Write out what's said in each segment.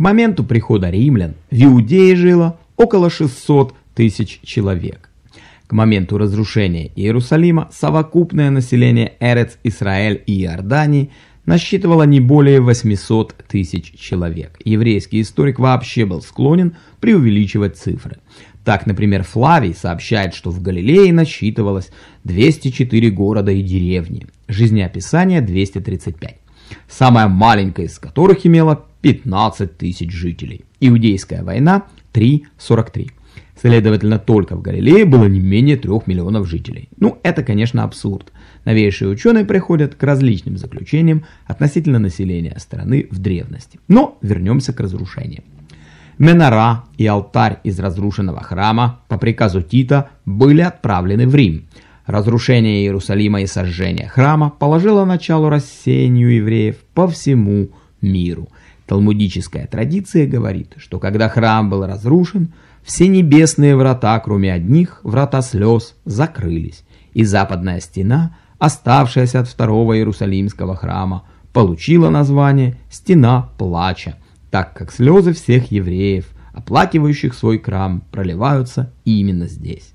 К моменту прихода римлян в Иудее жило около 600 тысяч человек. К моменту разрушения Иерусалима совокупное население Эрец-Исраэль и Иордании насчитывало не более 800 тысяч человек. Еврейский историк вообще был склонен преувеличивать цифры. Так, например, Флавий сообщает, что в Галилее насчитывалось 204 города и деревни, жизнеописание 235, самая маленькая из которых имела 15 тысяч жителей. Иудейская война 3.43. Следовательно, только в Галилее было не менее 3 миллионов жителей. Ну, это, конечно, абсурд. Новейшие ученые приходят к различным заключениям относительно населения страны в древности. Но вернемся к разрушениям. Менора и алтарь из разрушенного храма по приказу Тита были отправлены в Рим. Разрушение Иерусалима и сожжение храма положило начало рассеянию евреев по всему миру. Талмудическая традиция говорит, что когда храм был разрушен, все небесные врата, кроме одних, врата слез, закрылись, и западная стена, оставшаяся от второго Иерусалимского храма, получила название «Стена плача», так как слезы всех евреев, оплакивающих свой храм, проливаются именно здесь.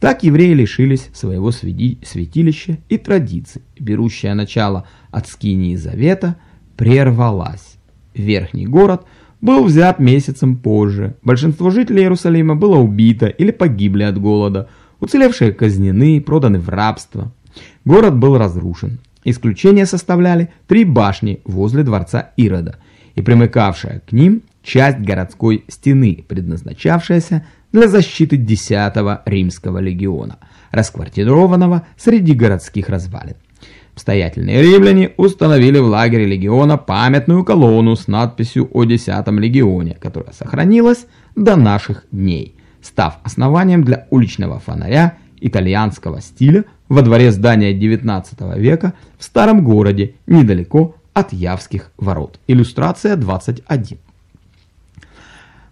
Так евреи лишились своего святилища и традиций, берущая начало от Скинии Завета, прервалась. Верхний город – был взят месяцем позже. Большинство жителей Иерусалима было убито или погибли от голода, уцелевшие казнены, проданы в рабство. Город был разрушен. Исключение составляли три башни возле дворца Ирода и примыкавшая к ним часть городской стены, предназначавшаяся для защиты 10-го римского легиона, расквартированного среди городских развалин. Обстоятельные римляне установили в лагере легиона памятную колонну с надписью о 10-м легионе, которая сохранилась до наших дней, став основанием для уличного фонаря итальянского стиля во дворе здания 19 века в старом городе, недалеко от Явских ворот. Иллюстрация 21.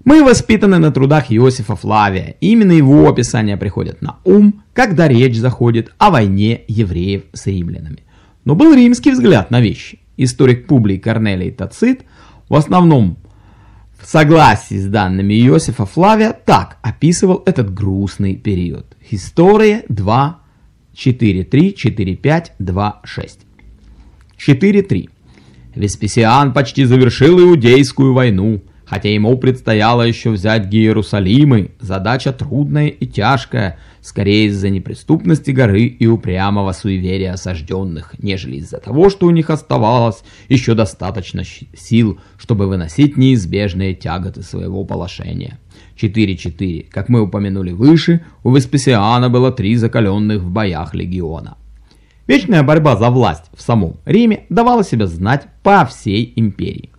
Мы воспитаны на трудах Иосифа Флавия. Именно его описания приходят на ум, когда речь заходит о войне евреев с римлянами. Но был римский взгляд на вещи. Историк Публий Корнелий Тацит в основном в согласии с данными Иосифа Флавия так описывал этот грустный период. История 2, 4, 3, 4, 5, 2, 6. 4, 3. Веспасиан почти завершил Иудейскую войну, хотя ему предстояло еще взять Иерусалимы, задача трудная и тяжкая – скорее из-за неприступности горы и упрямого суеверия осажденных, нежели из-за того, что у них оставалось еще достаточно сил, чтобы выносить неизбежные тяготы своего положения. 4-4. Как мы упомянули выше, у Веспасиана было три закаленных в боях легиона. Вечная борьба за власть в самом Риме давала себя знать по всей империи.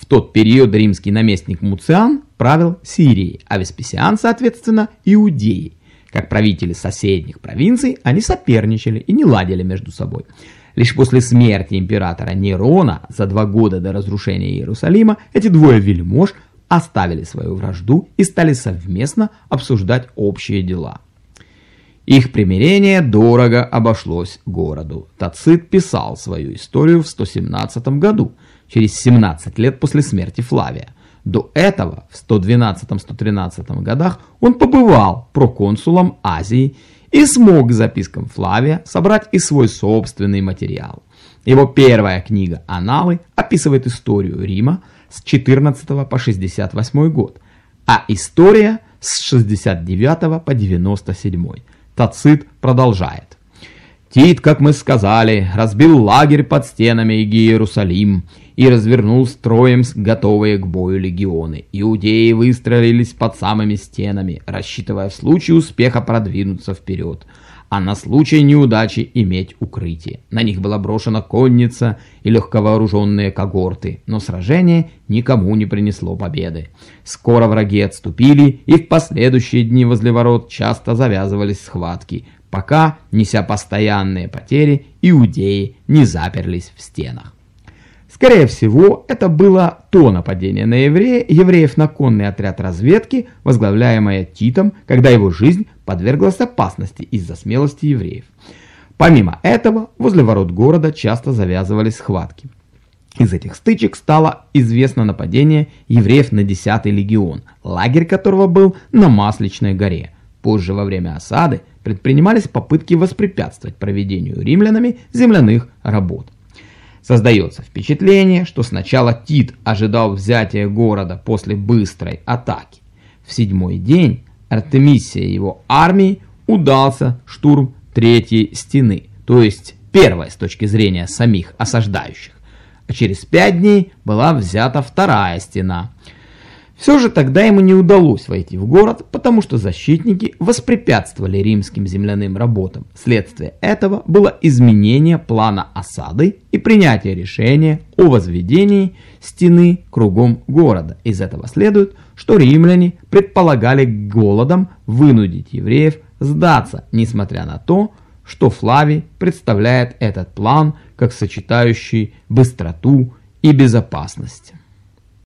В тот период римский наместник Муциан правил Сирией, а Веспасиан, соответственно, Иудеей. Как правители соседних провинций, они соперничали и не ладили между собой. Лишь после смерти императора Нерона, за два года до разрушения Иерусалима, эти двое вельмож оставили свою вражду и стали совместно обсуждать общие дела. Их примирение дорого обошлось городу. Тацит писал свою историю в 117 году, через 17 лет после смерти Флавия. До этого, в 112-113 годах, он побывал проконсулом Азии и смог к запискам Флавия собрать и свой собственный материал. Его первая книга «Аналы» описывает историю Рима с 14 по 68 год, а история с 69 по 97. Тацит продолжает. Тит, как мы сказали, разбил лагерь под стенами Иерусалим и развернул строем готовые к бою легионы. Иудеи выстроились под самыми стенами, рассчитывая в случае успеха продвинуться вперед, а на случай неудачи иметь укрытие. На них была брошена конница и легковооруженные когорты, но сражение никому не принесло победы. Скоро враги отступили, и в последующие дни возле ворот часто завязывались схватки, пока, неся постоянные потери, иудеи не заперлись в стенах. Скорее всего, это было то нападение на еврея, евреев на конный отряд разведки, возглавляемое Титом, когда его жизнь подверглась опасности из-за смелости евреев. Помимо этого, возле ворот города часто завязывались схватки. Из этих стычек стало известно нападение евреев на 10-й легион, лагерь которого был на Масличной горе. Позже во время осады предпринимались попытки воспрепятствовать проведению римлянами земляных работ. Создается впечатление, что сначала Тит ожидал взятия города после быстрой атаки. В седьмой день Артемисия его армии удался штурм третьей стены, то есть первой с точки зрения самих осаждающих. А через пять дней была взята вторая стена – все же тогда ему не удалось войти в город, потому что защитники воспрепятствовали римским земляным работам. Следствие этого было изменение плана осады и принятие решения о возведении стены кругом города. Из этого следует, что римляне предполагали голодом вынудить евреев сдаться, несмотря на то, что Флавий представляет этот план как сочетающий быстроту и безопасность.